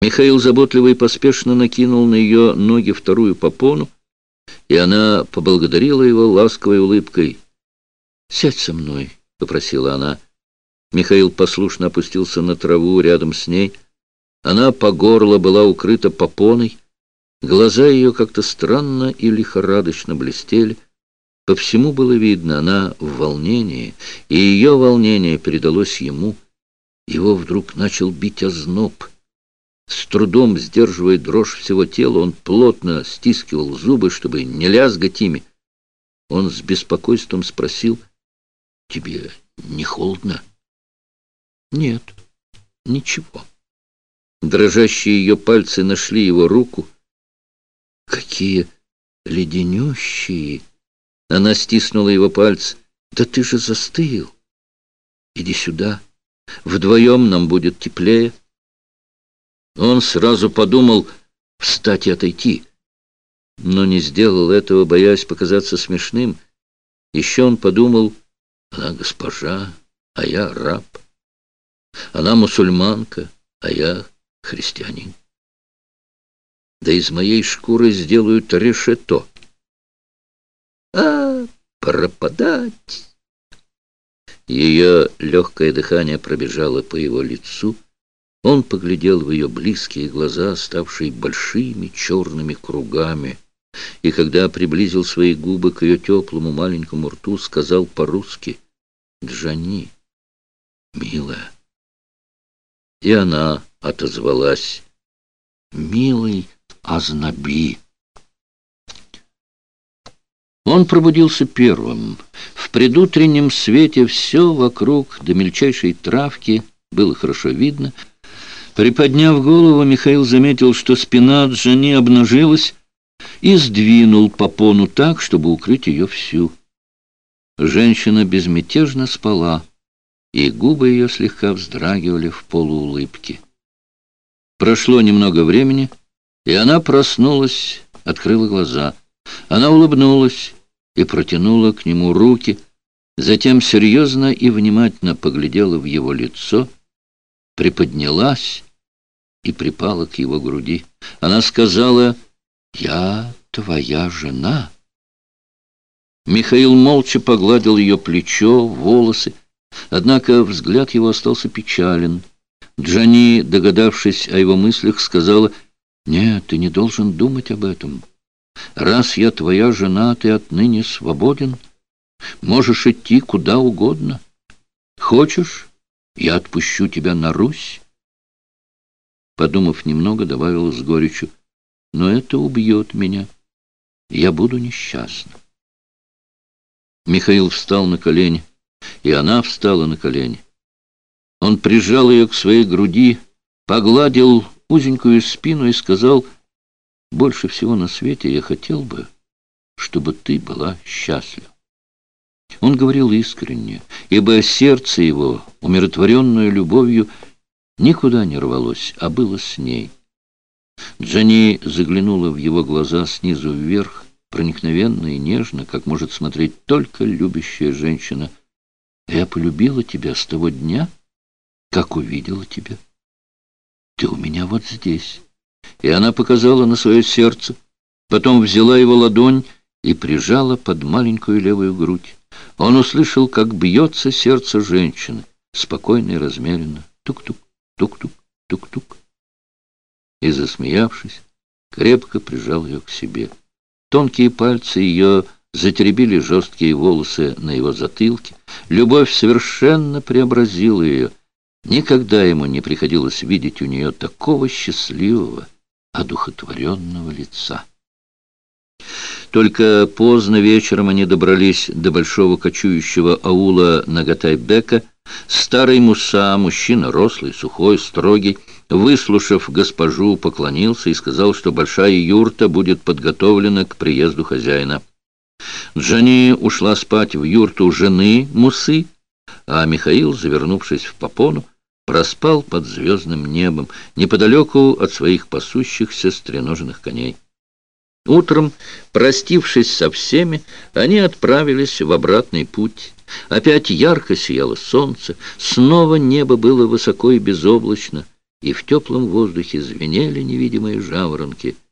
Михаил заботливо и поспешно накинул на ее ноги вторую попону, и она поблагодарила его ласковой улыбкой. «Сядь со мной», — попросила она. Михаил послушно опустился на траву рядом с ней. Она по горло была укрыта попоной. Глаза ее как-то странно и лихорадочно блестели. По всему было видно, она в волнении, и ее волнение передалось ему. Его вдруг начал бить озноб. С трудом сдерживая дрожь всего тела, он плотно стискивал зубы, чтобы не лязгать ими. Он с беспокойством спросил, «Тебе не холодно?» «Нет, ничего». Дрожащие ее пальцы нашли его руку. «Какие леденющие!» Она стиснула его пальцы. «Да ты же застыл! Иди сюда, вдвоем нам будет теплее». Он сразу подумал встать и отойти, но не сделал этого, боясь показаться смешным. Еще он подумал, она госпожа, а я раб. Она мусульманка, а я христианин. Да из моей шкуры сделают решето. А, пропадать! Ее легкое дыхание пробежало по его лицу, он поглядел в ее близкие глаза, ставшие большими черными кругами, и когда приблизил свои губы к ее теплому маленькому рту, сказал по-русски «Джани, милая». И она отозвалась «Милый Азнаби». Он пробудился первым. В предутреннем свете все вокруг до мельчайшей травки было хорошо видно — Приподняв голову, Михаил заметил, что спина Джани обнажилась и сдвинул попону так, чтобы укрыть ее всю. Женщина безмятежно спала, и губы ее слегка вздрагивали в полуулыбке. Прошло немного времени, и она проснулась, открыла глаза. Она улыбнулась и протянула к нему руки, затем серьезно и внимательно поглядела в его лицо, приподнялась и припала к его груди. Она сказала, «Я твоя жена». Михаил молча погладил ее плечо, волосы, однако взгляд его остался печален. Джани, догадавшись о его мыслях, сказала, «Нет, ты не должен думать об этом. Раз я твоя жена, ты отныне свободен. Можешь идти куда угодно. Хочешь, я отпущу тебя на Русь?» Подумав немного, добавила с горечью, «Но это убьет меня. Я буду несчастна». Михаил встал на колени, и она встала на колени. Он прижал ее к своей груди, погладил узенькую спину и сказал, «Больше всего на свете я хотел бы, чтобы ты была счастлива». Он говорил искренне, ибо сердце его, умиротворенное любовью, никуда не рвалось, а было с ней. Джани заглянула в его глаза снизу вверх, проникновенно и нежно, как может смотреть только любящая женщина. «Я полюбила тебя с того дня, как увидела тебя. Ты у меня вот здесь». И она показала на свое сердце, потом взяла его ладонь и прижала под маленькую левую грудь. Он услышал, как бьется сердце женщины, спокойно и размеренно. Тук-тук. Тук-тук, тук-тук. И, засмеявшись, крепко прижал ее к себе. Тонкие пальцы ее затеребили жесткие волосы на его затылке. Любовь совершенно преобразила ее. Никогда ему не приходилось видеть у нее такого счастливого, одухотворенного лица. Только поздно вечером они добрались до большого кочующего аула Нагатайбека, Старый Муса, мужчина рослый, сухой, строгий, выслушав госпожу, поклонился и сказал, что большая юрта будет подготовлена к приезду хозяина. Джани ушла спать в юрту жены Мусы, а Михаил, завернувшись в попону, проспал под звездным небом, неподалеку от своих пасущихся стреноженных коней. Утром, простившись со всеми, они отправились в обратный путь. Опять ярко сияло солнце, снова небо было высоко и безоблачно. и в теплом воздухе звенели невидимые жаворонки —